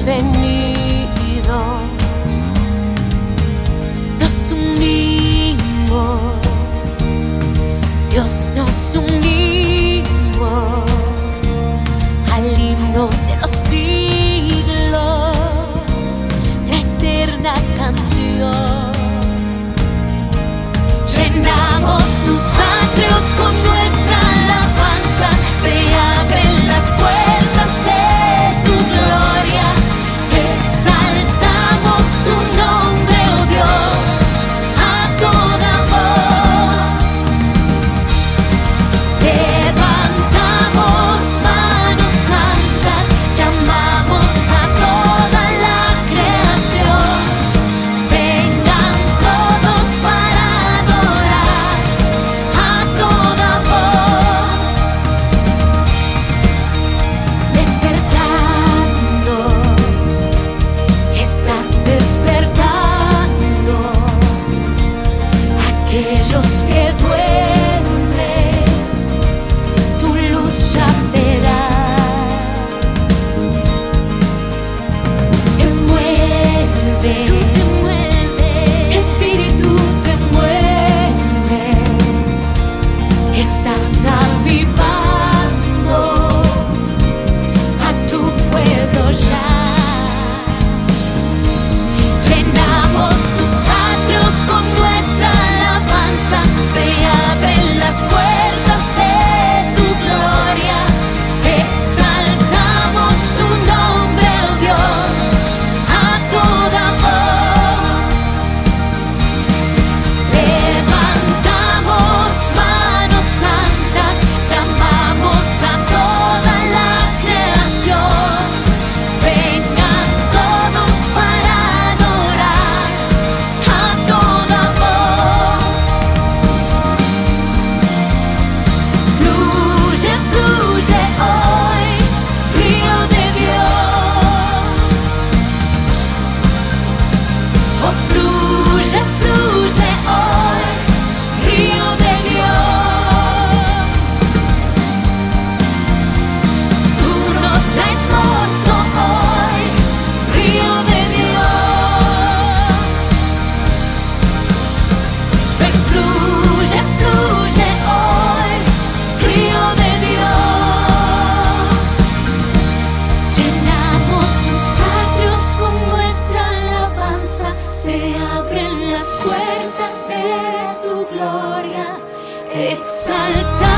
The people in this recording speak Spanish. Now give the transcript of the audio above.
has venido. Nos unimos, Dios nos unió. rouge, rouge et or. gloria, exalta.